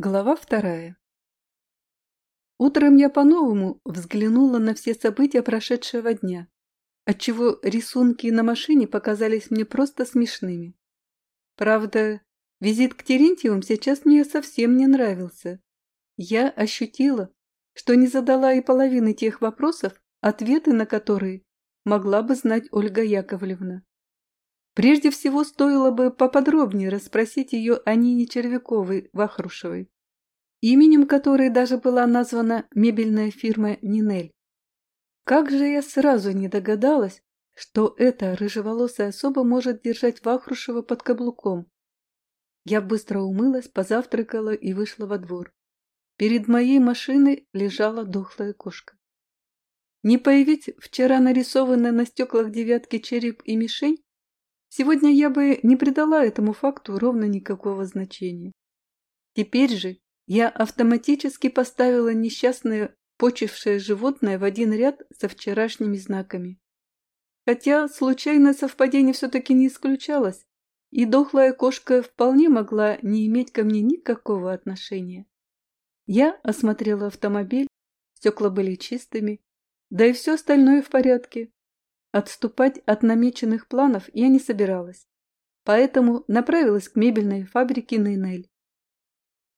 Глава вторая. Утром я по-новому взглянула на все события прошедшего дня, отчего рисунки на машине показались мне просто смешными. Правда, визит к Терентьевым сейчас мне совсем не нравился. Я ощутила, что не задала и половины тех вопросов, ответы на которые могла бы знать Ольга Яковлевна. Прежде всего, стоило бы поподробнее расспросить ее о Нине Червяковой-Вахрушевой, именем которой даже была названа мебельная фирма «Нинель». Как же я сразу не догадалась, что эта рыжеволосая особа может держать Вахрушева под каблуком. Я быстро умылась, позавтракала и вышла во двор. Перед моей машиной лежала дохлая кошка. Не появить вчера нарисованная на стеклах девятки череп и мишень, Сегодня я бы не придала этому факту ровно никакого значения. Теперь же я автоматически поставила несчастное почившее животное в один ряд со вчерашними знаками. Хотя случайное совпадение все-таки не исключалось, и дохлая кошка вполне могла не иметь ко мне никакого отношения. Я осмотрела автомобиль, стекла были чистыми, да и все остальное в порядке. Отступать от намеченных планов я не собиралась, поэтому направилась к мебельной фабрике Нейнель.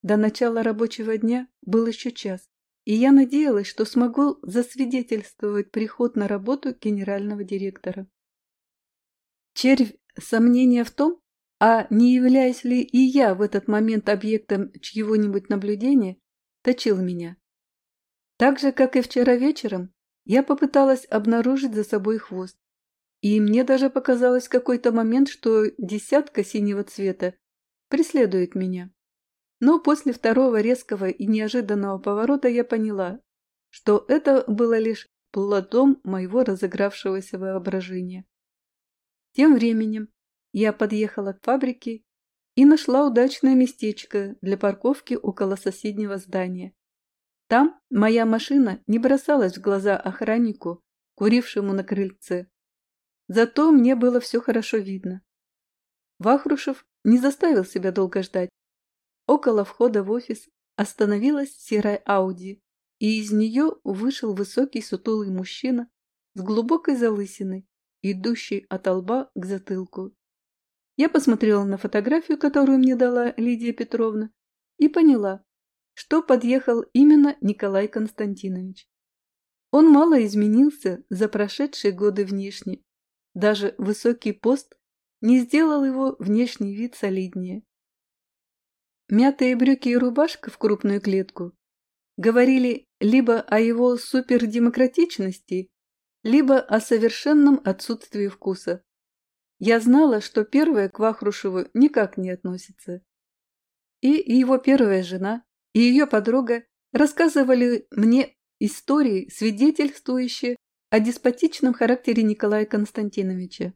До начала рабочего дня был еще час, и я надеялась, что смогу засвидетельствовать приход на работу генерального директора. Червь сомнения в том, а не являюсь ли и я в этот момент объектом чьего-нибудь наблюдения, точил меня. Так же, как и вчера вечером, я попыталась обнаружить за собой хвост. И мне даже показалось какой-то момент, что десятка синего цвета преследует меня. Но после второго резкого и неожиданного поворота я поняла, что это было лишь плодом моего разыгравшегося воображения. Тем временем я подъехала к фабрике и нашла удачное местечко для парковки около соседнего здания. Там моя машина не бросалась в глаза охраннику, курившему на крыльце. Зато мне было все хорошо видно. Вахрушев не заставил себя долго ждать. Около входа в офис остановилась серая Ауди, и из нее вышел высокий сутулый мужчина с глубокой залысиной, идущий от лба к затылку. Я посмотрела на фотографию, которую мне дала Лидия Петровна, и поняла, что подъехал именно Николай Константинович. Он мало изменился за прошедшие годы внешне. Даже высокий пост не сделал его внешний вид солиднее. Мятые брюки и рубашка в крупную клетку говорили либо о его супердемократичности, либо о совершенном отсутствии вкуса. Я знала, что первое к Вахрушеву никак не относится. И его первая жена, и ее подруга рассказывали мне истории, свидетельствующие о деспотичном характере Николая Константиновича.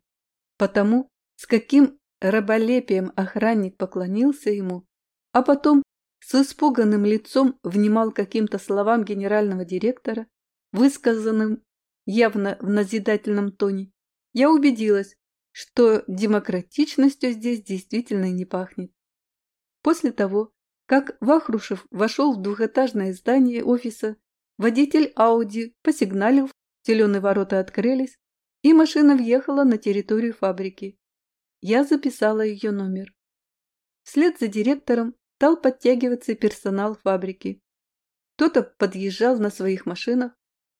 Потому, с каким раболепием охранник поклонился ему, а потом с испуганным лицом внимал каким-то словам генерального директора, высказанным явно в назидательном тоне, я убедилась, что демократичностью здесь действительно не пахнет. После того, как Вахрушев вошел в двухэтажное здание офиса, водитель Ауди посигналил, зеленые ворота открылись, и машина въехала на территорию фабрики. Я записала ее номер. Вслед за директором стал подтягиваться персонал фабрики. Кто-то подъезжал на своих машинах,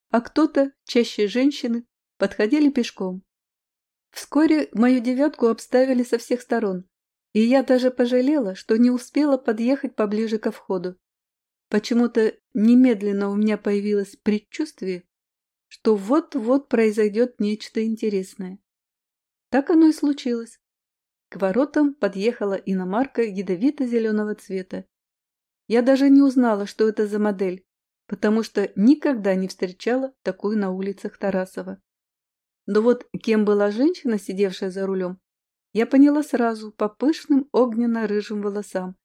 а кто-то, чаще женщины, подходили пешком. Вскоре мою девятку обставили со всех сторон, и я даже пожалела, что не успела подъехать поближе ко входу. Почему-то немедленно у меня появилось предчувствие, что вот-вот произойдет нечто интересное. Так оно и случилось. К воротам подъехала иномарка ядовито-зеленого цвета. Я даже не узнала, что это за модель, потому что никогда не встречала такую на улицах Тарасова. Но вот кем была женщина, сидевшая за рулем, я поняла сразу по пышным огненно-рыжим волосам.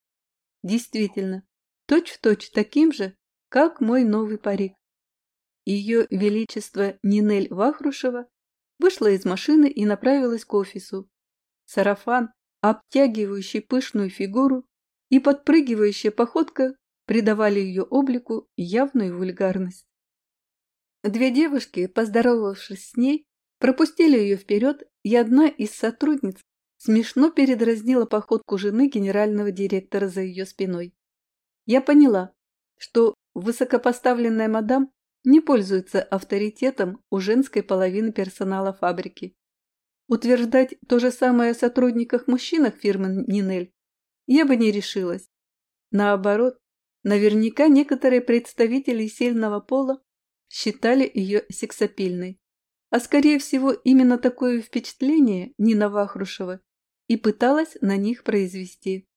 Действительно, точь-в-точь точь таким же, как мой новый парик. Ее Величество Нинель Вахрушева вышла из машины и направилась к офису. Сарафан, обтягивающий пышную фигуру, и подпрыгивающая походка придавали ее облику явную вульгарность. Две девушки, поздоровавшись с ней, пропустили ее вперед, и одна из сотрудниц смешно передразнила походку жены генерального директора за ее спиной. Я поняла, что высокопоставленная мадам не пользуется авторитетом у женской половины персонала фабрики. Утверждать то же самое о сотрудниках-мужчинах фирмы Нинель я бы не решилась. Наоборот, наверняка некоторые представители сильного пола считали ее сексапильной. А скорее всего, именно такое впечатление Нина Вахрушева и пыталась на них произвести.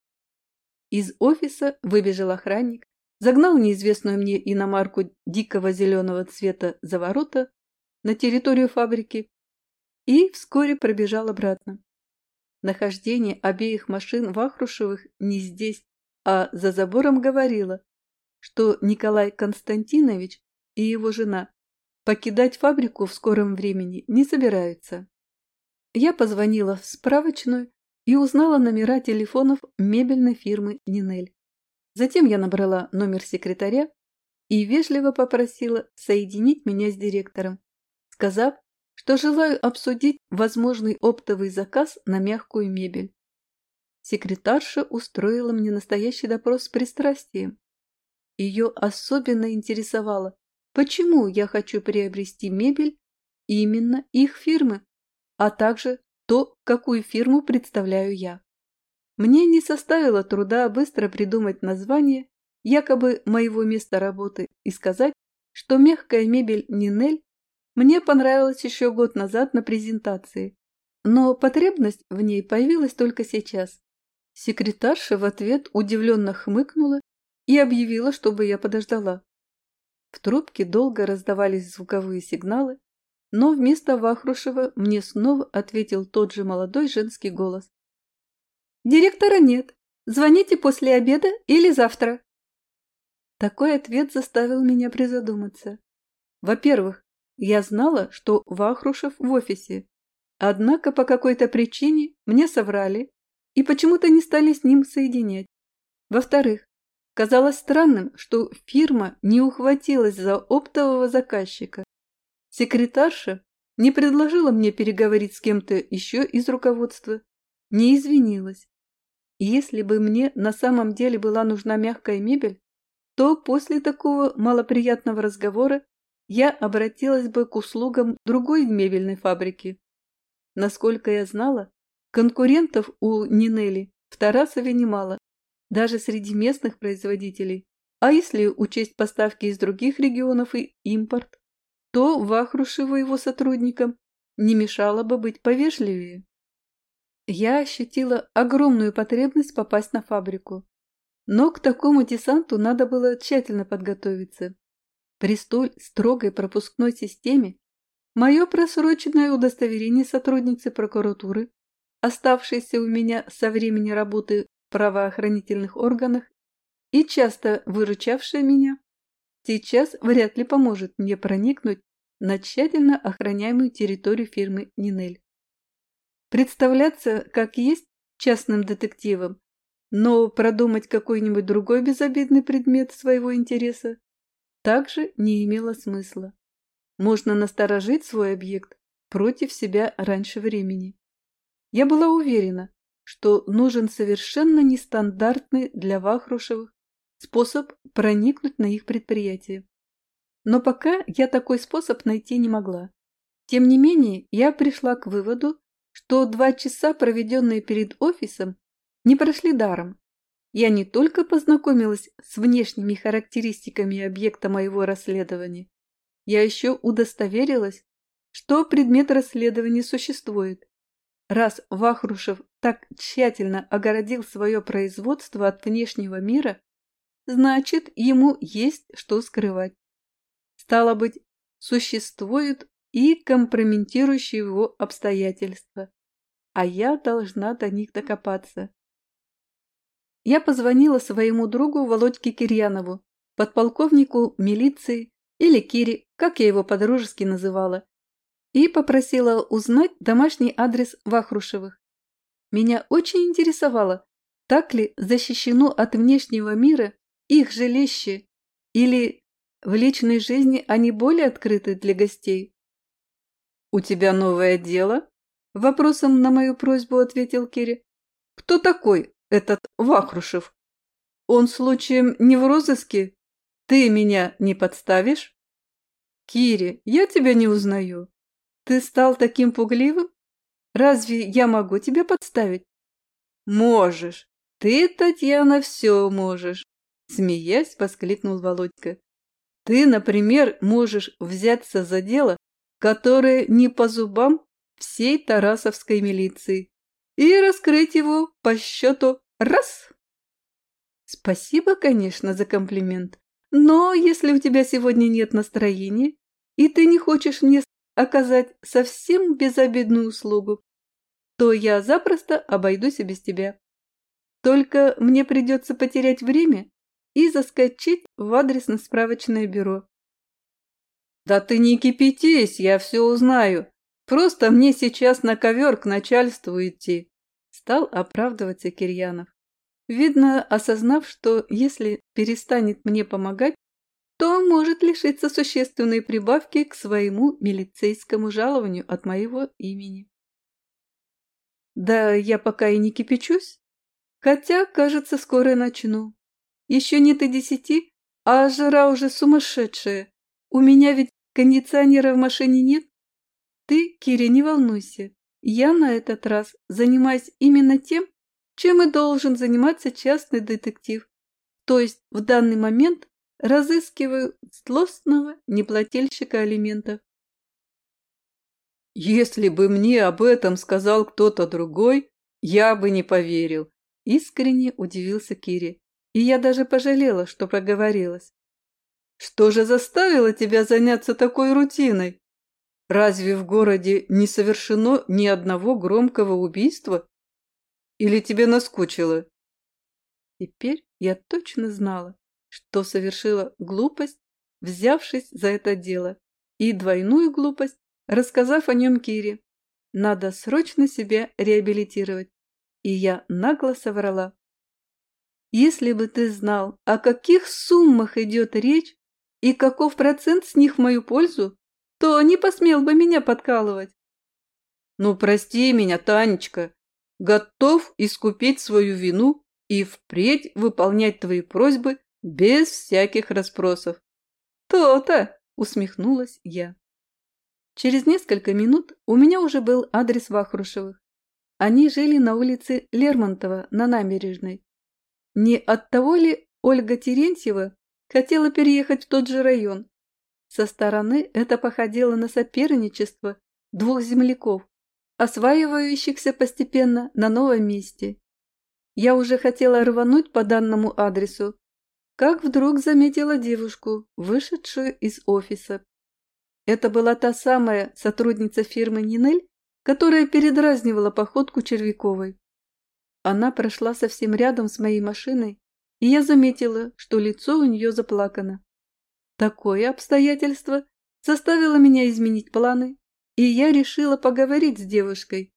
Из офиса выбежал охранник, загнал неизвестную мне иномарку дикого зеленого цвета за ворота на территорию фабрики и вскоре пробежал обратно. Нахождение обеих машин Вахрушевых не здесь, а за забором говорило, что Николай Константинович и его жена покидать фабрику в скором времени не собираются. Я позвонила в справочную и узнала номера телефонов мебельной фирмы «Нинель». Затем я набрала номер секретаря и вежливо попросила соединить меня с директором, сказав, что желаю обсудить возможный оптовый заказ на мягкую мебель. Секретарша устроила мне настоящий допрос с пристрастием. Ее особенно интересовало, почему я хочу приобрести мебель именно их фирмы, а также то, какую фирму представляю я. Мне не составило труда быстро придумать название якобы моего места работы и сказать, что мягкая мебель Нинель мне понравилась еще год назад на презентации, но потребность в ней появилась только сейчас. Секретарша в ответ удивленно хмыкнула и объявила, чтобы я подождала. В трубке долго раздавались звуковые сигналы, но вместо Вахрушева мне снова ответил тот же молодой женский голос. «Директора нет. Звоните после обеда или завтра». Такой ответ заставил меня призадуматься. Во-первых, я знала, что Вахрушев в офисе, однако по какой-то причине мне соврали и почему-то не стали с ним соединять. Во-вторых, казалось странным, что фирма не ухватилась за оптового заказчика, Секретарша не предложила мне переговорить с кем-то еще из руководства, не извинилась. Если бы мне на самом деле была нужна мягкая мебель, то после такого малоприятного разговора я обратилась бы к услугам другой мебельной фабрики. Насколько я знала, конкурентов у Нинели в Тарасове немало, даже среди местных производителей. А если учесть поставки из других регионов и импорт? То Вахрушеву его сотрудникам не мешало бы быть повежливее. Я ощутила огромную потребность попасть на фабрику. Но к такому десанту надо было тщательно подготовиться. При столь строгой пропускной системе мое просроченное удостоверение сотрудницы прокуратуры, оставшееся у меня со времени работы в правоохранительных органах и часто выручавшее меня, сейчас вряд ли поможет мне проникнуть на тщательно охраняемую территорию фирмы Нинель. Представляться как есть частным детективом, но продумать какой-нибудь другой безобидный предмет своего интереса также не имело смысла. Можно насторожить свой объект против себя раньше времени. Я была уверена, что нужен совершенно нестандартный для Вахрушевых способ проникнуть на их предприятие. Но пока я такой способ найти не могла. Тем не менее, я пришла к выводу, что два часа, проведенные перед офисом, не прошли даром. Я не только познакомилась с внешними характеристиками объекта моего расследования, я еще удостоверилась, что предмет расследования существует. Раз Вахрушев так тщательно огородил свое производство от внешнего мира, значит, ему есть что скрывать. Стало быть, существуют и компрометирующие его обстоятельства, а я должна до них докопаться. Я позвонила своему другу Володьке Кирьянову, подполковнику милиции или Кире, как я его подружески называла, и попросила узнать домашний адрес Вахрушевых. Меня очень интересовало, Так ли защищено от внешнего мира их жилище или в личной жизни они более открыты для гостей? «У тебя новое дело?» – вопросом на мою просьбу ответил Кири. «Кто такой этот Вахрушев? Он случаем не в розыске? Ты меня не подставишь?» «Кири, я тебя не узнаю. Ты стал таким пугливым? Разве я могу тебя подставить?» «Можешь. Ты, Татьяна, все можешь», – смеясь, воскликнул Володька. «Ты, например, можешь взяться за дело, которое не по зубам всей Тарасовской милиции, и раскрыть его по счету раз». «Спасибо, конечно, за комплимент, но если у тебя сегодня нет настроения, и ты не хочешь мне оказать совсем безобидную услугу, то я запросто обойдусь и без тебя. Только мне придется потерять время и заскочить в адресно-справочное бюро. Да ты не кипятись, я все узнаю. Просто мне сейчас на ковер к начальству идти. Стал оправдываться Кирьянов. Видно, осознав, что если перестанет мне помогать, то может лишиться существенной прибавки к своему милицейскому жалованию от моего имени. Да я пока и не кипячусь, хотя, кажется, скоро начну. Еще нет и десяти, а жара уже сумасшедшая. У меня ведь кондиционера в машине нет. Ты, Киря, не волнуйся. Я на этот раз занимаюсь именно тем, чем и должен заниматься частный детектив. То есть в данный момент разыскиваю злостного неплательщика алиментов. Если бы мне об этом сказал кто-то другой, я бы не поверил. Искренне удивился Кири, и я даже пожалела, что проговорилась. Что же заставило тебя заняться такой рутиной? Разве в городе не совершено ни одного громкого убийства? Или тебе наскучило? Теперь я точно знала, что совершила глупость, взявшись за это дело, и двойную глупость, рассказав о нем Кире. Надо срочно себя реабилитировать. И я нагло соврала. Если бы ты знал, о каких суммах идет речь и каков процент с них в мою пользу, то не посмел бы меня подкалывать. Ну, прости меня, Танечка. Готов искупить свою вину и впредь выполнять твои просьбы без всяких расспросов. То-то, усмехнулась я. Через несколько минут у меня уже был адрес Вахрушевых. Они жили на улице Лермонтова на набережной. Не от того ли Ольга Терентьева хотела переехать в тот же район? Со стороны это походило на соперничество двух земляков, осваивающихся постепенно на новом месте. Я уже хотела рвануть по данному адресу, как вдруг заметила девушку, вышедшую из офиса. Это была та самая сотрудница фирмы Нинель, которая передразнивала походку Червяковой. Она прошла совсем рядом с моей машиной, и я заметила, что лицо у нее заплакано. Такое обстоятельство заставило меня изменить планы, и я решила поговорить с девушкой.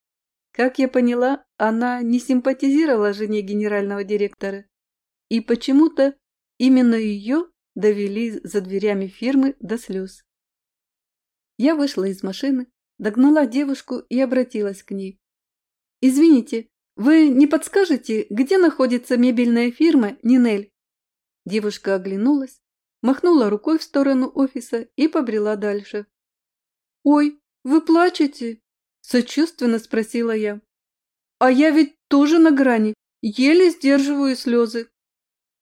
Как я поняла, она не симпатизировала жене генерального директора, и почему-то именно ее довели за дверями фирмы до слез. Я вышла из машины, догнала девушку и обратилась к ней. «Извините, вы не подскажете, где находится мебельная фирма Нинель?» Девушка оглянулась, махнула рукой в сторону офиса и побрела дальше. «Ой, вы плачете?» – сочувственно спросила я. «А я ведь тоже на грани, еле сдерживаю слезы».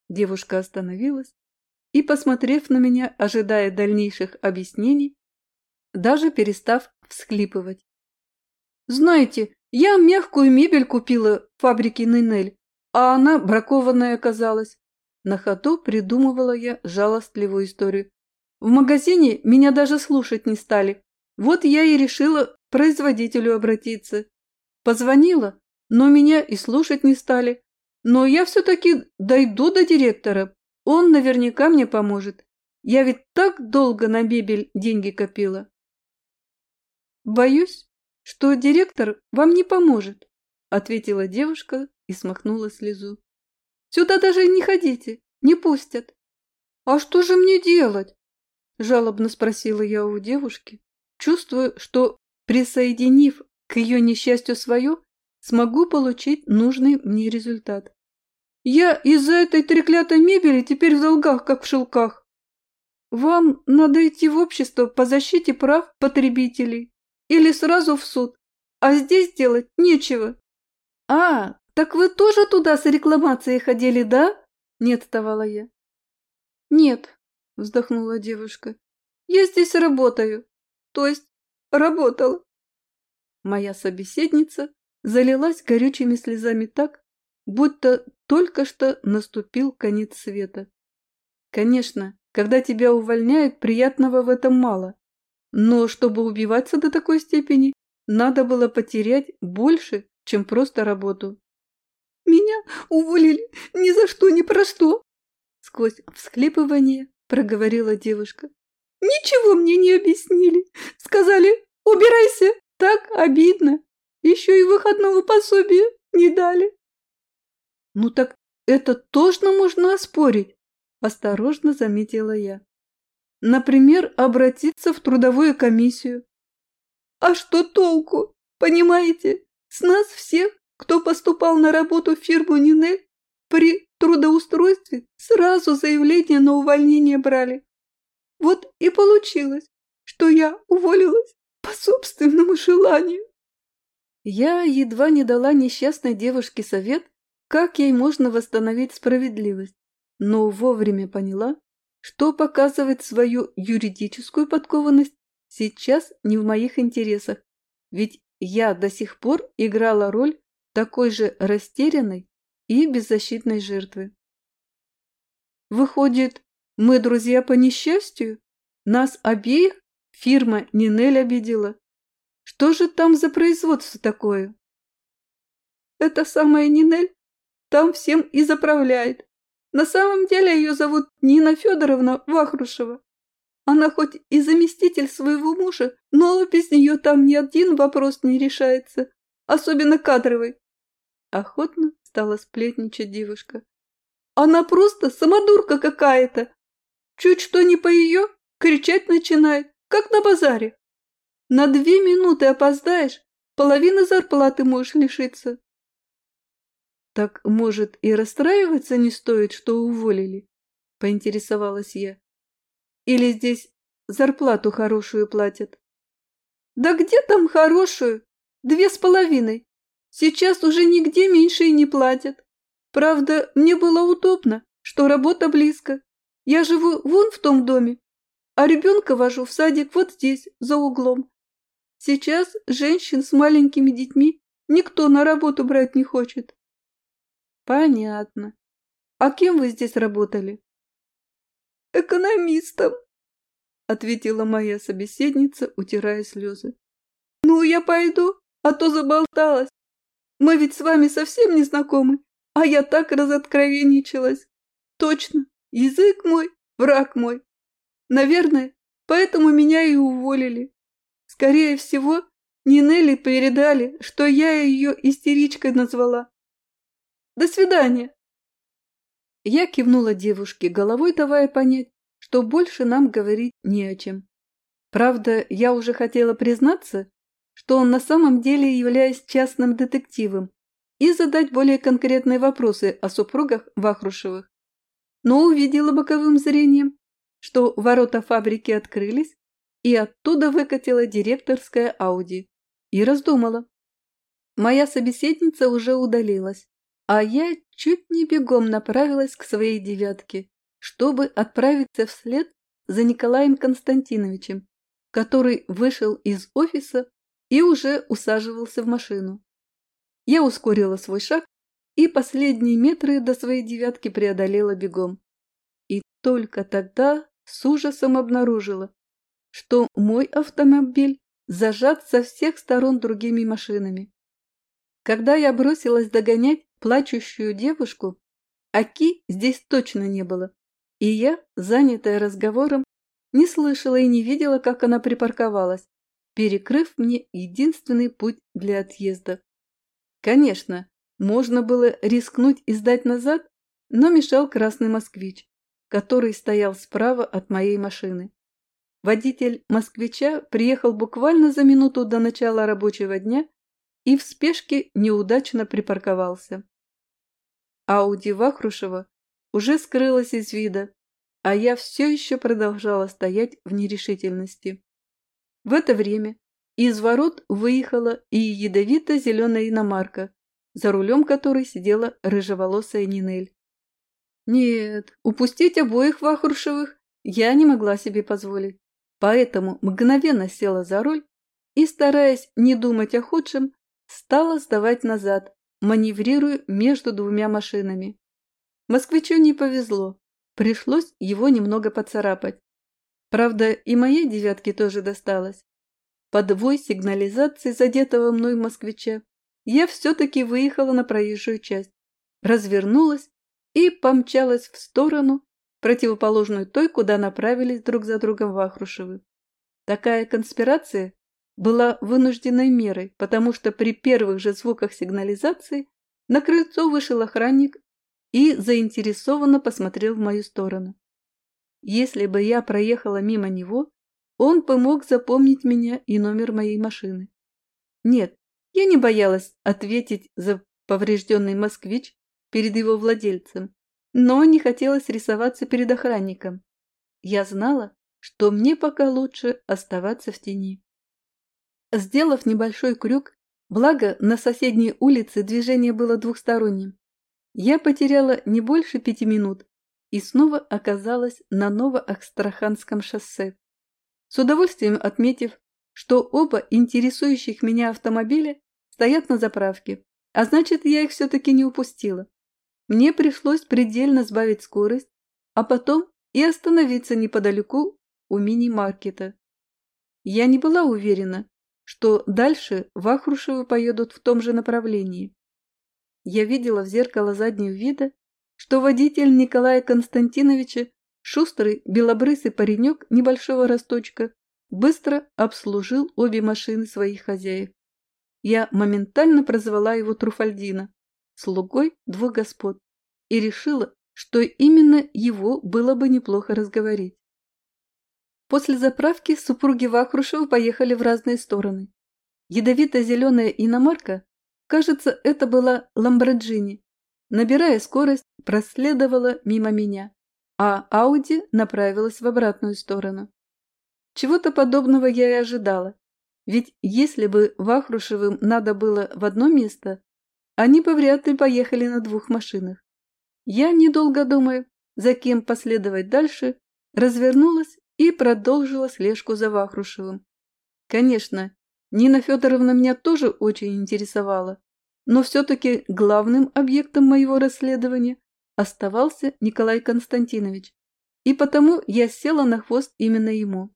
Девушка остановилась и, посмотрев на меня, ожидая дальнейших объяснений, даже перестав всхлипывать. «Знаете, я мягкую мебель купила в фабрике Нинель, а она бракованная оказалась». На ходу придумывала я жалостливую историю. В магазине меня даже слушать не стали. Вот я и решила к производителю обратиться. Позвонила, но меня и слушать не стали. Но я все-таки дойду до директора. Он наверняка мне поможет. Я ведь так долго на мебель деньги копила. «Боюсь, что директор вам не поможет», – ответила девушка и смахнула слезу. Сюда даже не ходите, не пустят. А что же мне делать? Жалобно спросила я у девушки, чувствуя, что, присоединив к ее несчастью свое, смогу получить нужный мне результат. Я из-за этой треклятой мебели теперь в долгах, как в шелках. Вам надо идти в общество по защите прав потребителей или сразу в суд, а здесь делать нечего. А, так вы тоже туда с рекламацией ходили, да? Не отставала я. Нет, вздохнула девушка. Я здесь работаю. То есть работала. Моя собеседница залилась горючими слезами так, будто только что наступил конец света. Конечно, когда тебя увольняют, приятного в этом мало. Но чтобы убиваться до такой степени, надо было потерять больше, чем просто работу. «Меня уволили ни за что, ни про что!» Сквозь всхлипывание проговорила девушка. «Ничего мне не объяснили. Сказали, убирайся, так обидно. Еще и выходного пособия не дали». «Ну так это точно можно оспорить», – осторожно заметила я. «Например, обратиться в трудовую комиссию». «А что толку? Понимаете, с нас всех, кто поступал на работу в фирму Нинель, при трудоустройстве сразу заявление на увольнение брали. Вот и получилось, что я уволилась по собственному желанию». Я едва не дала несчастной девушке совет, как ей можно восстановить справедливость, но вовремя поняла, что показывать свою юридическую подкованность сейчас не в моих интересах, ведь я до сих пор играла роль такой же растерянной и беззащитной жертвы. Выходит, мы друзья по несчастью? Нас обеих фирма Нинель обидела. Что же там за производство такое? Это самая Нинель там всем и заправляет. На самом деле ее зовут Нина Федоровна Вахрушева. Она хоть и заместитель своего мужа, но без нее там ни один вопрос не решается, особенно кадровый. Охотно стала сплетничать девушка. Она просто самодурка какая-то. Чуть что не по ее, кричать начинает, как на базаре. На две минуты опоздаешь, половины зарплаты можешь лишиться. «Так, может, и расстраиваться не стоит, что уволили?» – поинтересовалась я. «Или здесь зарплату хорошую платят?» «Да где там хорошую? Две с половиной. Сейчас уже нигде меньше и не платят. Правда, мне было удобно, что работа близко. Я живу вон в том доме, а ребенка вожу в садик вот здесь, за углом. Сейчас женщин с маленькими детьми никто на работу брать не хочет. Понятно. А кем вы здесь работали? Экономистом, ответила моя собеседница, утирая слезы. Ну, я пойду, а то заболталась. Мы ведь с вами совсем не знакомы, а я так разоткровенничалась. Точно, язык мой, враг мой. Наверное, поэтому меня и уволили. Скорее всего, Нинелли передали, что я ее истеричкой назвала. До свидания!» Я кивнула девушке, головой давая понять, что больше нам говорить не о чем. Правда, я уже хотела признаться, что он на самом деле являюсь частным детективом и задать более конкретные вопросы о супругах Вахрушевых. Но увидела боковым зрением, что ворота фабрики открылись, и оттуда выкатила директорская Ауди. И раздумала. Моя собеседница уже удалилась. А я чуть не бегом направилась к своей девятке, чтобы отправиться вслед за Николаем Константиновичем, который вышел из офиса и уже усаживался в машину. Я ускорила свой шаг и последние метры до своей девятки преодолела бегом. И только тогда с ужасом обнаружила, что мой автомобиль зажат со всех сторон другими машинами. Когда я бросилась догонять, плачущую девушку, Аки здесь точно не было, и я, занятая разговором, не слышала и не видела, как она припарковалась, перекрыв мне единственный путь для отъезда. Конечно, можно было рискнуть и сдать назад, но мешал красный москвич, который стоял справа от моей машины. Водитель москвича приехал буквально за минуту до начала рабочего дня и в спешке неудачно припарковался. Ауди Вахрушева уже скрылась из вида, а я все еще продолжала стоять в нерешительности. В это время из ворот выехала и ядовито-зеленая иномарка, за рулем которой сидела рыжеволосая Нинель. Нет, упустить обоих Вахрушевых я не могла себе позволить, поэтому мгновенно села за руль и, стараясь не думать о худшем, стала сдавать назад, маневрируя между двумя машинами. Москвичу не повезло, пришлось его немного поцарапать. Правда, и моей девятке тоже досталось. Под вой сигнализации задетого мной москвича я все-таки выехала на проезжую часть, развернулась и помчалась в сторону, противоположную той, куда направились друг за другом Вахрушевы. Такая конспирация была вынужденной мерой, потому что при первых же звуках сигнализации на крыльцо вышел охранник и заинтересованно посмотрел в мою сторону. Если бы я проехала мимо него, он помог запомнить меня и номер моей машины. Нет, я не боялась ответить за поврежденный москвич перед его владельцем, но не хотелось рисоваться перед охранником. Я знала, что мне пока лучше оставаться в тени. Сделав небольшой крюк, благо на соседней улице движение было двухсторонним, я потеряла не больше пяти минут и снова оказалась на Новоастраханском шоссе. С удовольствием отметив, что оба интересующих меня автомобиля стоят на заправке, а значит, я их все-таки не упустила. Мне пришлось предельно сбавить скорость, а потом и остановиться неподалеку у мини-маркета. Я не была уверена, что дальше Вахрушевы поедут в том же направлении. Я видела в зеркало заднего вида, что водитель Николая Константиновича, шустрый белобрысый паренек небольшого росточка, быстро обслужил обе машины своих хозяев. Я моментально прозвала его Труфальдина, слугой двух господ, и решила, что именно его было бы неплохо разговорить. После заправки супруги Вахрушева поехали в разные стороны. Ядовито-зеленая иномарка, кажется, это была Ламборджини, набирая скорость, проследовала мимо меня, а Ауди направилась в обратную сторону. Чего-то подобного я и ожидала, ведь если бы Вахрушевым надо было в одно место, они бы вряд ли поехали на двух машинах. Я, недолго думая, за кем последовать дальше, развернулась и продолжила слежку за Вахрушевым. Конечно, Нина Федоровна меня тоже очень интересовала, но все-таки главным объектом моего расследования оставался Николай Константинович, и потому я села на хвост именно ему.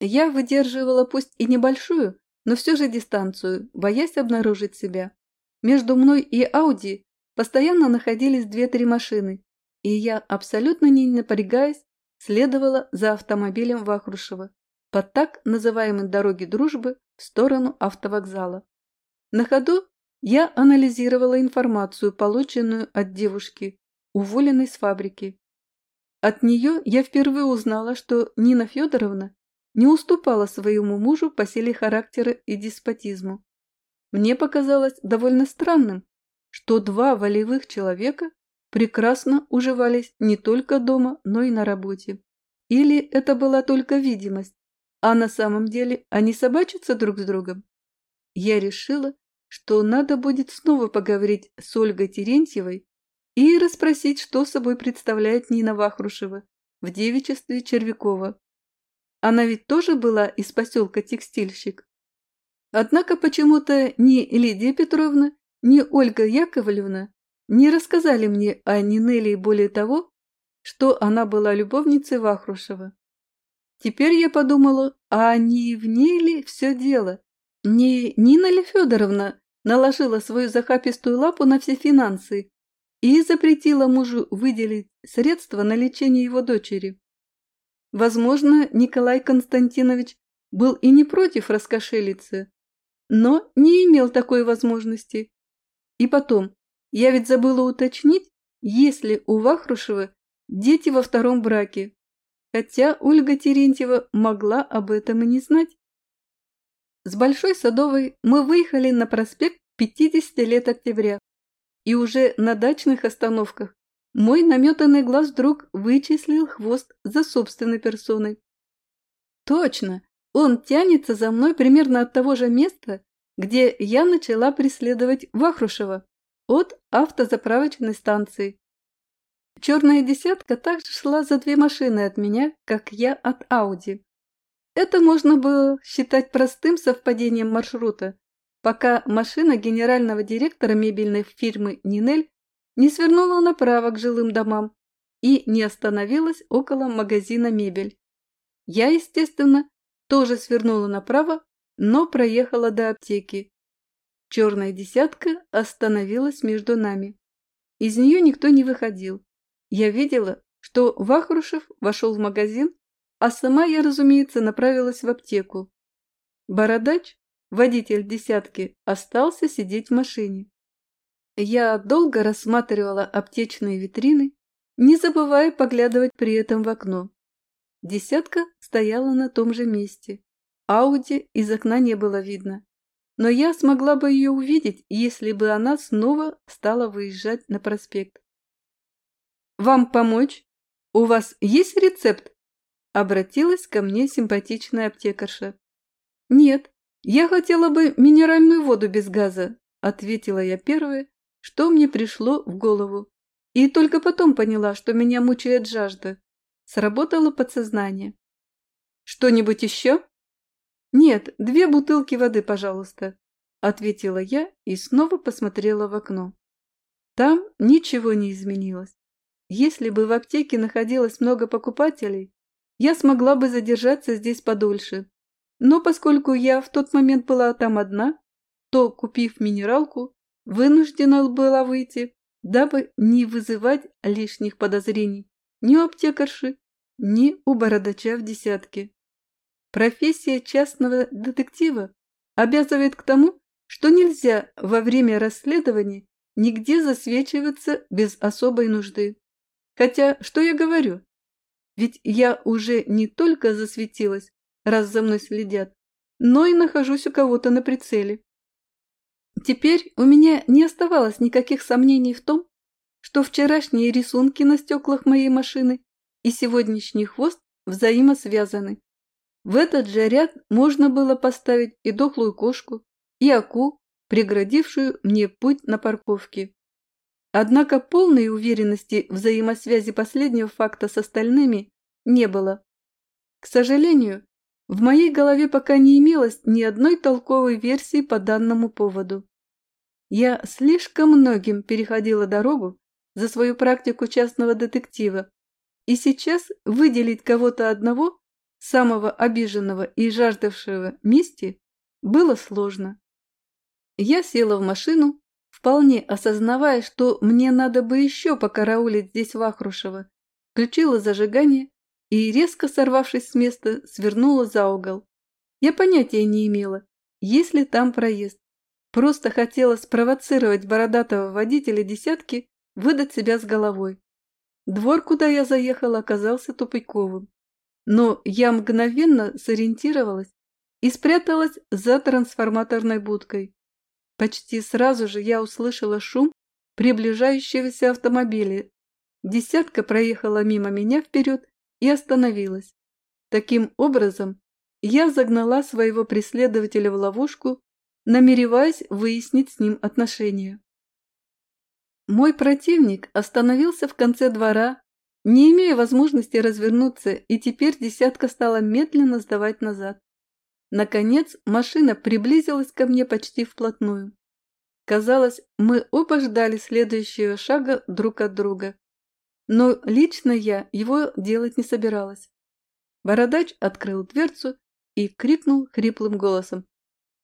Я выдерживала пусть и небольшую, но все же дистанцию, боясь обнаружить себя. Между мной и Ауди постоянно находились две-три машины, и я, абсолютно не напрягаясь, следовала за автомобилем Вахрушева по так называемой дороге дружбы в сторону автовокзала. На ходу я анализировала информацию, полученную от девушки, уволенной с фабрики. От нее я впервые узнала, что Нина Федоровна не уступала своему мужу по силе характера и деспотизму. Мне показалось довольно странным, что два волевых человека прекрасно уживались не только дома, но и на работе. Или это была только видимость, а на самом деле они собачатся друг с другом? Я решила, что надо будет снова поговорить с Ольгой Терентьевой и расспросить, что собой представляет Нина Вахрушева в девичестве Червякова. Она ведь тоже была из поселка Текстильщик. Однако почему-то ни Лидия Петровна, ни Ольга Яковлевна не рассказали мне о Нинелии более того, что она была любовницей Вахрушева. Теперь я подумала, а не в ней ли все дело? Не Нина ли Федоровна наложила свою захапистую лапу на все финансы и запретила мужу выделить средства на лечение его дочери? Возможно, Николай Константинович был и не против раскошелиться, но не имел такой возможности. И потом, я ведь забыла уточнить, если у Вахрушева дети во втором браке, хотя Ольга Терентьева могла об этом и не знать. С Большой Садовой мы выехали на проспект 50 лет октября, и уже на дачных остановках мой наметанный глаз вдруг вычислил хвост за собственной персоной. Точно, он тянется за мной примерно от того же места, где я начала преследовать Вахрушева, от автозаправочной станции. Черная десятка также шла за две машины от меня, как я от Ауди. Это можно было считать простым совпадением маршрута, пока машина генерального директора мебельной фирмы «Нинель» не свернула направо к жилым домам и не остановилась около магазина «Мебель». Я, естественно, тоже свернула направо, но проехала до аптеки. Черная десятка остановилась между нами. Из нее никто не выходил. Я видела, что Вахрушев вошел в магазин, а сама я, разумеется, направилась в аптеку. Бородач, водитель десятки, остался сидеть в машине. Я долго рассматривала аптечные витрины, не забывая поглядывать при этом в окно. Десятка стояла на том же месте. Ауди из окна не было видно. Но я смогла бы ее увидеть, если бы она снова стала выезжать на проспект. «Вам помочь? У вас есть рецепт?» Обратилась ко мне симпатичная аптекарша. «Нет, я хотела бы минеральную воду без газа», ответила я первое, что мне пришло в голову. И только потом поняла, что меня мучает жажда. Сработало подсознание. «Что-нибудь еще?» «Нет, две бутылки воды, пожалуйста», — ответила я и снова посмотрела в окно. Там ничего не изменилось. Если бы в аптеке находилось много покупателей, я смогла бы задержаться здесь подольше. Но поскольку я в тот момент была там одна, то, купив минералку, вынуждена была выйти, дабы не вызывать лишних подозрений ни у аптекарши, ни у бородача в десятке. Профессия частного детектива обязывает к тому, что нельзя во время расследования нигде засвечиваться без особой нужды. Хотя, что я говорю? Ведь я уже не только засветилась, раз за мной следят, но и нахожусь у кого-то на прицеле. Теперь у меня не оставалось никаких сомнений в том, что вчерашние рисунки на стеклах моей машины и сегодняшний хвост взаимосвязаны. В этот же ряд можно было поставить и дохлую кошку, и аку, преградившую мне путь на парковке. Однако полной уверенности взаимосвязи последнего факта с остальными не было. К сожалению, в моей голове пока не имелось ни одной толковой версии по данному поводу. Я слишком многим переходила дорогу за свою практику частного детектива, и сейчас выделить кого-то одного, самого обиженного и жаждавшего мести, было сложно. Я села в машину, вполне осознавая, что мне надо бы еще покараулить здесь Вахрушева, включила зажигание и, резко сорвавшись с места, свернула за угол. Я понятия не имела, есть ли там проезд. Просто хотела спровоцировать бородатого водителя десятки, выдать себя с головой. Двор, куда я заехала, оказался тупиковым. Но я мгновенно сориентировалась и спряталась за трансформаторной будкой. Почти сразу же я услышала шум приближающегося автомобиля. Десятка проехала мимо меня вперед и остановилась. Таким образом, я загнала своего преследователя в ловушку намереваясь выяснить с ним отношения. Мой противник остановился в конце двора, не имея возможности развернуться, и теперь десятка стала медленно сдавать назад. Наконец машина приблизилась ко мне почти вплотную. Казалось, мы оба ждали следующего шага друг от друга. Но лично я его делать не собиралась. Бородач открыл дверцу и крикнул хриплым голосом.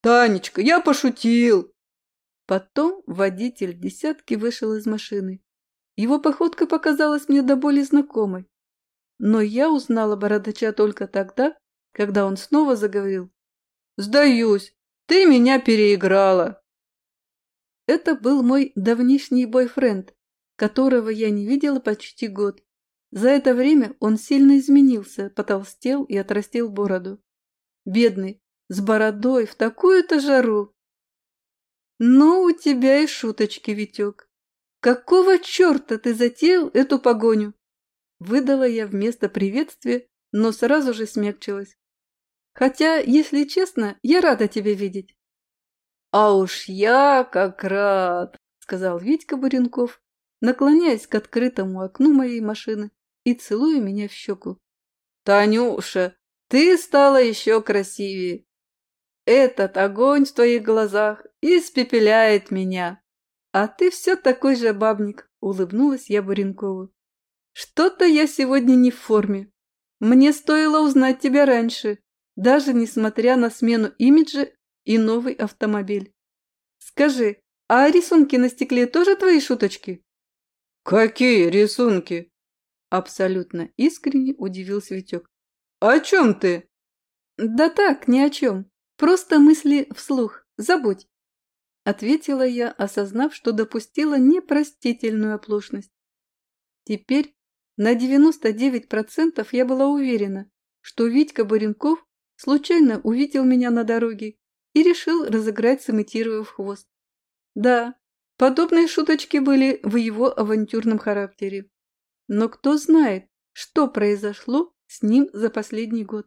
«Танечка, я пошутил!» Потом водитель десятки вышел из машины. Его походка показалась мне до боли знакомой. Но я узнала бородача только тогда, когда он снова заговорил. «Сдаюсь, ты меня переиграла!» Это был мой давнишний бойфренд, которого я не видела почти год. За это время он сильно изменился, потолстел и отрастил бороду. Бедный, с бородой, в такую-то жару. Ну, у тебя и шуточки, Витек. Какого черта ты затеял эту погоню? Выдала я вместо приветствия, но сразу же смягчилась. Хотя, если честно, я рада тебя видеть. А уж я как рад, сказал Витька Буренков, наклоняясь к открытому окну моей машины и целуя меня в щеку. Танюша, ты стала еще красивее. Этот огонь в твоих глазах испепеляет меня. А ты все такой же бабник, улыбнулась я Буренкову. Что-то я сегодня не в форме. Мне стоило узнать тебя раньше даже несмотря на смену имиджа и новый автомобиль. Скажи, а рисунки на стекле тоже твои шуточки? Какие рисунки? Абсолютно искренне удивился Витек. О чем ты? Да так, ни о чем. Просто мысли вслух. Забудь. Ответила я, осознав, что допустила непростительную оплошность. Теперь на 99% я была уверена, что Витька Баренков случайно увидел меня на дороге и решил разыграть, сымитировав хвост. Да, подобные шуточки были в его авантюрном характере. Но кто знает, что произошло с ним за последний год.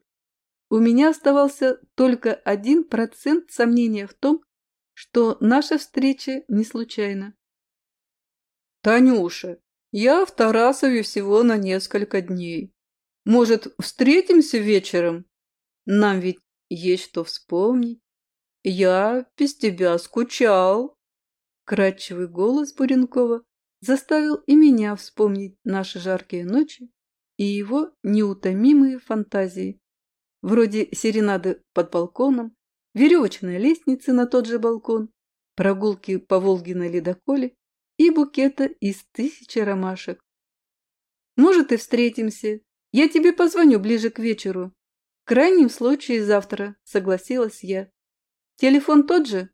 У меня оставался только один процент сомнения в том, что наша встреча не случайна. «Танюша, я в Тарасове всего на несколько дней. Может, встретимся вечером?» Нам ведь есть что вспомнить. Я без тебя скучал. Кратчевый голос Буренкова заставил и меня вспомнить наши жаркие ночи и его неутомимые фантазии. Вроде серенады под балконом, веревочной лестницы на тот же балкон, прогулки по Волге на ледоколе и букета из тысячи ромашек. Может, и встретимся. Я тебе позвоню ближе к вечеру крайнем случае завтра, согласилась я. Телефон тот же?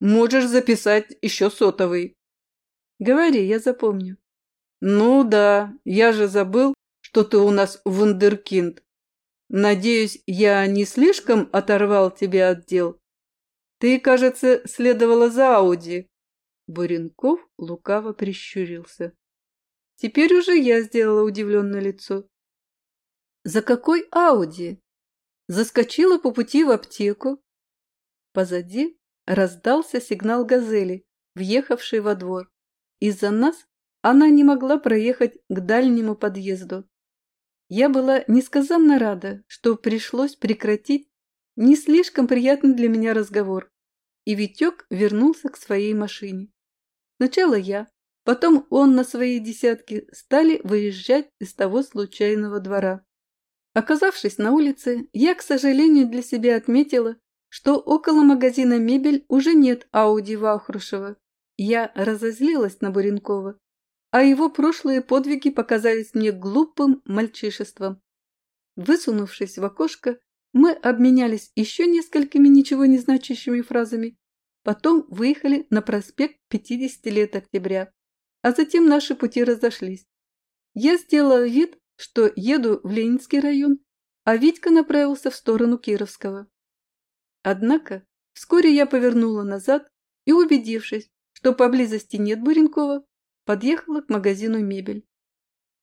Можешь записать еще сотовый. Говори, я запомню. Ну да, я же забыл, что ты у нас вундеркинд. Надеюсь, я не слишком оторвал тебя от дел? Ты, кажется, следовала за Ауди. Буренков лукаво прищурился. Теперь уже я сделала удивленное лицо. За какой Ауди? Заскочила по пути в аптеку. Позади раздался сигнал «Газели», въехавшей во двор. Из-за нас она не могла проехать к дальнему подъезду. Я была несказанно рада, что пришлось прекратить не слишком приятный для меня разговор, и Витек вернулся к своей машине. Сначала я, потом он на своей десятке стали выезжать из того случайного двора. Оказавшись на улице, я, к сожалению, для себя отметила, что около магазина «Мебель» уже нет Ауди Вахрушева. Я разозлилась на Буренкова, а его прошлые подвиги показались мне глупым мальчишеством. Высунувшись в окошко, мы обменялись еще несколькими ничего не значащими фразами, потом выехали на проспект 50 лет октября, а затем наши пути разошлись. Я сделала вид, что еду в Ленинский район, а Витька направился в сторону Кировского. Однако вскоре я повернула назад и, убедившись, что поблизости нет Буренкова, подъехала к магазину «Мебель».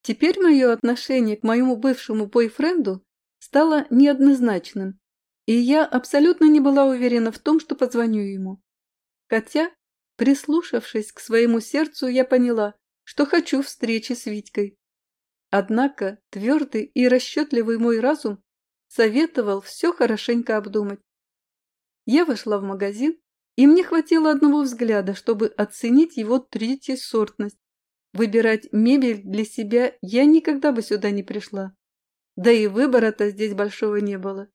Теперь мое отношение к моему бывшему бойфренду стало неоднозначным, и я абсолютно не была уверена в том, что позвоню ему. Хотя, прислушавшись к своему сердцу, я поняла, что хочу встречи с Витькой. Однако твердый и расчетливый мой разум советовал все хорошенько обдумать. Я вошла в магазин, и мне хватило одного взгляда, чтобы оценить его третью сортность. Выбирать мебель для себя я никогда бы сюда не пришла. Да и выбора-то здесь большого не было.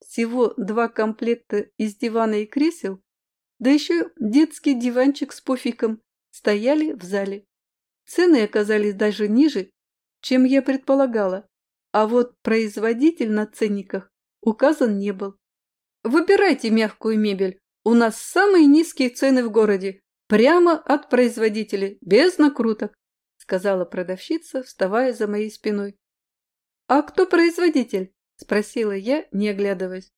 Всего два комплекта из дивана и кресел, да еще детский диванчик с пуфиком стояли в зале. Цены оказались даже ниже, чем я предполагала, а вот производитель на ценниках указан не был. Выбирайте мягкую мебель, у нас самые низкие цены в городе, Прямо от производителя, без накруток, сказала продавщица, вставая за моей спиной. А кто производитель? спросила я, не оглядываясь.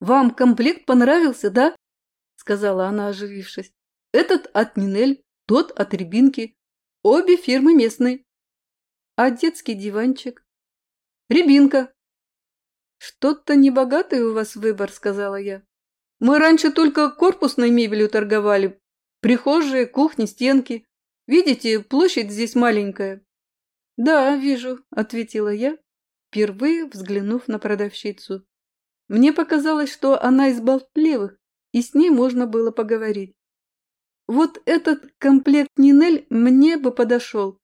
Вам комплект понравился, да? сказала она, оживившись. Этот от Нинель, тот от Рябинки. Обе фирмы местные. А детский диванчик? Рябинка. Что-то небогатый у вас выбор, сказала я. Мы раньше только корпусной мебелью торговали, Прихожие, кухни, стенки. Видите, площадь здесь маленькая. Да, вижу, ответила я, впервые взглянув на продавщицу. Мне показалось, что она из болтливых, и с ней можно было поговорить. Вот этот комплект Нинель мне бы подошел,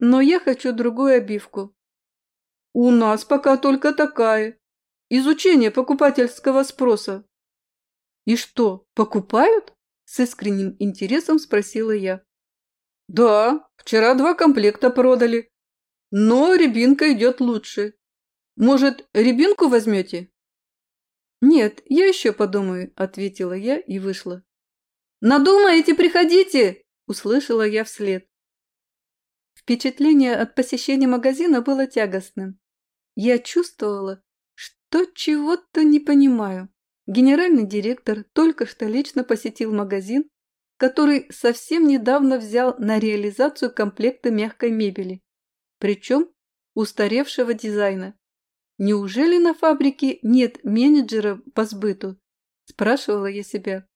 но я хочу другую обивку. У нас пока только такая. Изучение покупательского спроса. И что, покупают? С искренним интересом спросила я. «Да, вчера два комплекта продали. Но рябинка идет лучше. Может, рябинку возьмете?» «Нет, я еще подумаю», – ответила я и вышла. «Надумаете, приходите!» – услышала я вслед. Впечатление от посещения магазина было тягостным. Я чувствовала, что чего-то не понимаю. Генеральный директор только что лично посетил магазин, который совсем недавно взял на реализацию комплекта мягкой мебели, причем устаревшего дизайна. Неужели на фабрике нет менеджера по сбыту? Спрашивала я себя.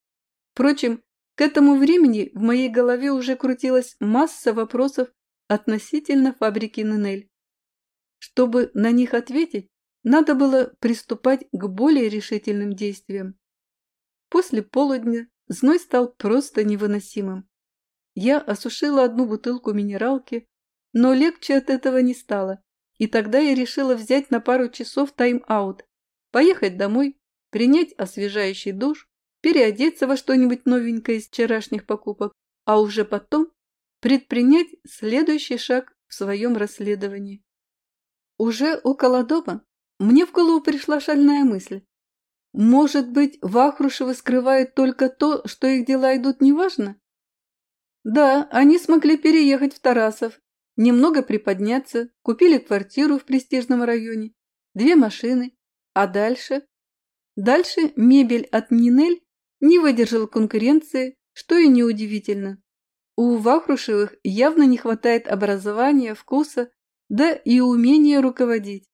Впрочем, к этому времени в моей голове уже крутилась масса вопросов относительно фабрики Ненель. Чтобы на них ответить, надо было приступать к более решительным действиям. После полудня зной стал просто невыносимым. Я осушила одну бутылку минералки, но легче от этого не стало, и тогда я решила взять на пару часов тайм-аут, поехать домой, принять освежающий душ, переодеться во что-нибудь новенькое из вчерашних покупок, а уже потом предпринять следующий шаг в своем расследовании. Уже около дома мне в голову пришла шальная мысль. Может быть, Вахрушевы скрывают только то, что их дела идут неважно? Да, они смогли переехать в Тарасов, немного приподняться, купили квартиру в престижном районе, две машины, а дальше? Дальше мебель от Нинель не выдержала конкуренции, что и неудивительно. У Вахрушевых явно не хватает образования, вкуса, да и умения руководить.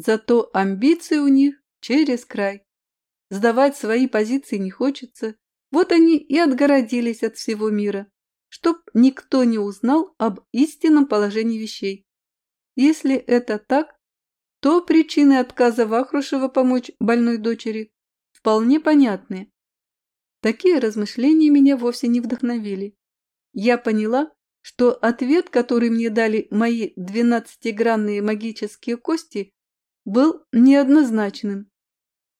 Зато амбиции у них через край. Сдавать свои позиции не хочется. Вот они и отгородились от всего мира, чтоб никто не узнал об истинном положении вещей. Если это так, то причины отказа Вахрушева помочь больной дочери вполне понятны. Такие размышления меня вовсе не вдохновили. Я поняла, что ответ, который мне дали мои двенадцатигранные магические кости, был неоднозначным.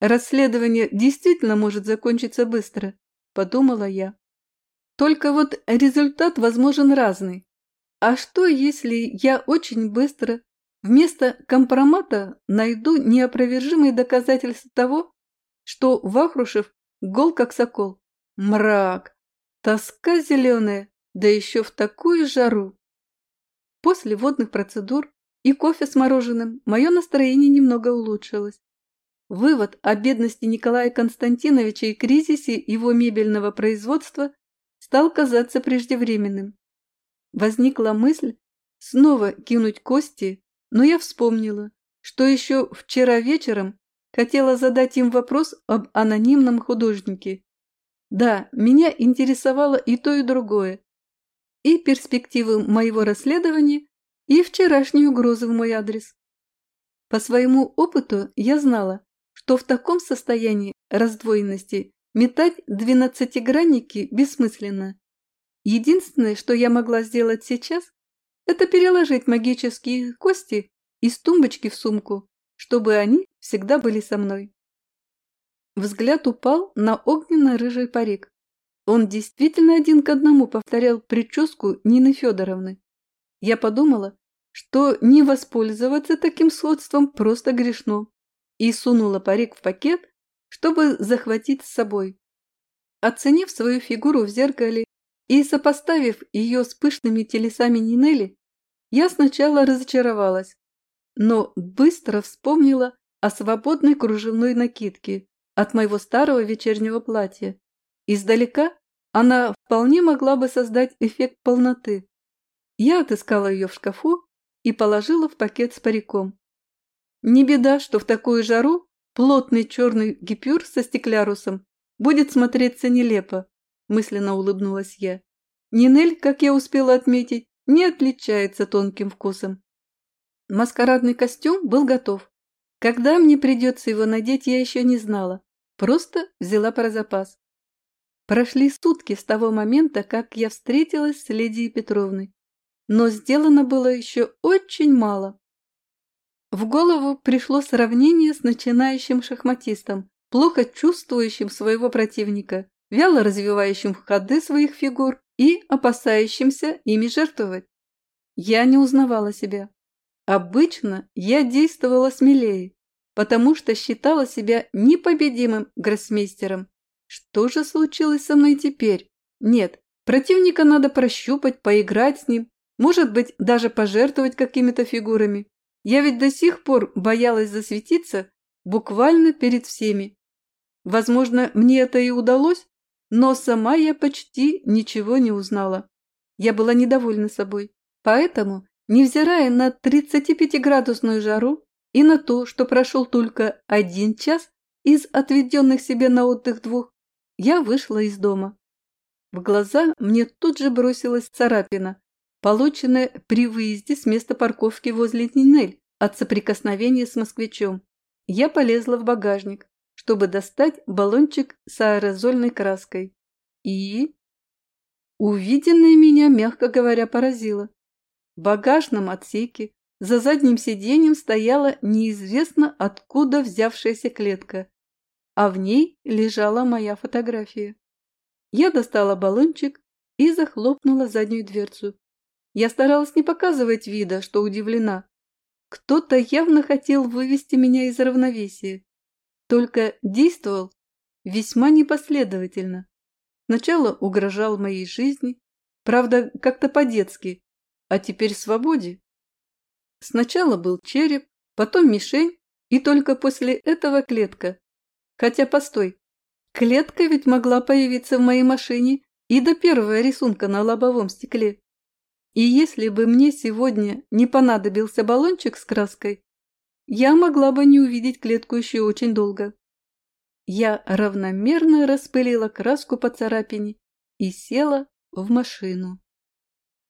Расследование действительно может закончиться быстро, подумала я. Только вот результат возможен разный. А что, если я очень быстро вместо компромата найду неопровержимые доказательства того, что Вахрушев гол как сокол? Мрак! Тоска зеленая, да еще в такую жару! После водных процедур и кофе с мороженым, мое настроение немного улучшилось. Вывод о бедности Николая Константиновича и кризисе его мебельного производства стал казаться преждевременным. Возникла мысль снова кинуть кости, но я вспомнила, что еще вчера вечером хотела задать им вопрос об анонимном художнике. Да, меня интересовало и то, и другое. И перспективы моего расследования, и вчерашние угрозы в мой адрес. По своему опыту я знала, что в таком состоянии раздвоенности метать двенадцатигранники бессмысленно. Единственное, что я могла сделать сейчас, это переложить магические кости из тумбочки в сумку, чтобы они всегда были со мной. Взгляд упал на огненно-рыжий парик. Он действительно один к одному повторял прическу Нины Федоровны. Я подумала, что не воспользоваться таким сходством просто грешно, и сунула парик в пакет, чтобы захватить с собой. Оценив свою фигуру в зеркале И сопоставив ее с пышными телесами Нинели, я сначала разочаровалась, но быстро вспомнила о свободной кружевной накидке от моего старого вечернего платья. Издалека она вполне могла бы создать эффект полноты. Я отыскала ее в шкафу и положила в пакет с париком. Не беда, что в такую жару плотный черный гипюр со стеклярусом будет смотреться нелепо, мысленно улыбнулась я. Нинель, как я успела отметить, не отличается тонким вкусом. Маскарадный костюм был готов. Когда мне придется его надеть, я еще не знала. Просто взяла про запас. Прошли сутки с того момента, как я встретилась с Лидией Петровной. Но сделано было еще очень мало. В голову пришло сравнение с начинающим шахматистом, плохо чувствующим своего противника, вяло развивающим ходы своих фигур и опасающимся ими жертвовать. Я не узнавала себя. Обычно я действовала смелее, потому что считала себя непобедимым гроссмейстером. Что же случилось со мной теперь? Нет, противника надо прощупать, поиграть с ним, может быть, даже пожертвовать какими-то фигурами. Я ведь до сих пор боялась засветиться буквально перед всеми. Возможно, мне это и удалось, но сама я почти ничего не узнала. Я была недовольна собой. Поэтому, невзирая на 35-градусную жару и на то, что прошел только один час из отведенных себе на отдых двух, я вышла из дома. В глаза мне тут же бросилась царапина, полученная при выезде с места парковки возле Нинель от соприкосновения с москвичом. Я полезла в багажник, чтобы достать баллончик с аэрозольной краской. И... Увиденное меня, мягко говоря, поразило. В багажном отсеке за задним сиденьем стояла неизвестно откуда взявшаяся клетка, а в ней лежала моя фотография. Я достала баллончик и захлопнула заднюю дверцу. Я старалась не показывать вида, что удивлена. Кто-то явно хотел вывести меня из равновесия только действовал весьма непоследовательно. Сначала угрожал моей жизни, правда, как-то по-детски, а теперь свободе. Сначала был череп, потом мишень, и только после этого клетка. Хотя, постой, клетка ведь могла появиться в моей машине и до первого рисунка на лобовом стекле. И если бы мне сегодня не понадобился баллончик с краской, я могла бы не увидеть клетку еще очень долго. Я равномерно распылила краску по царапине и села в машину.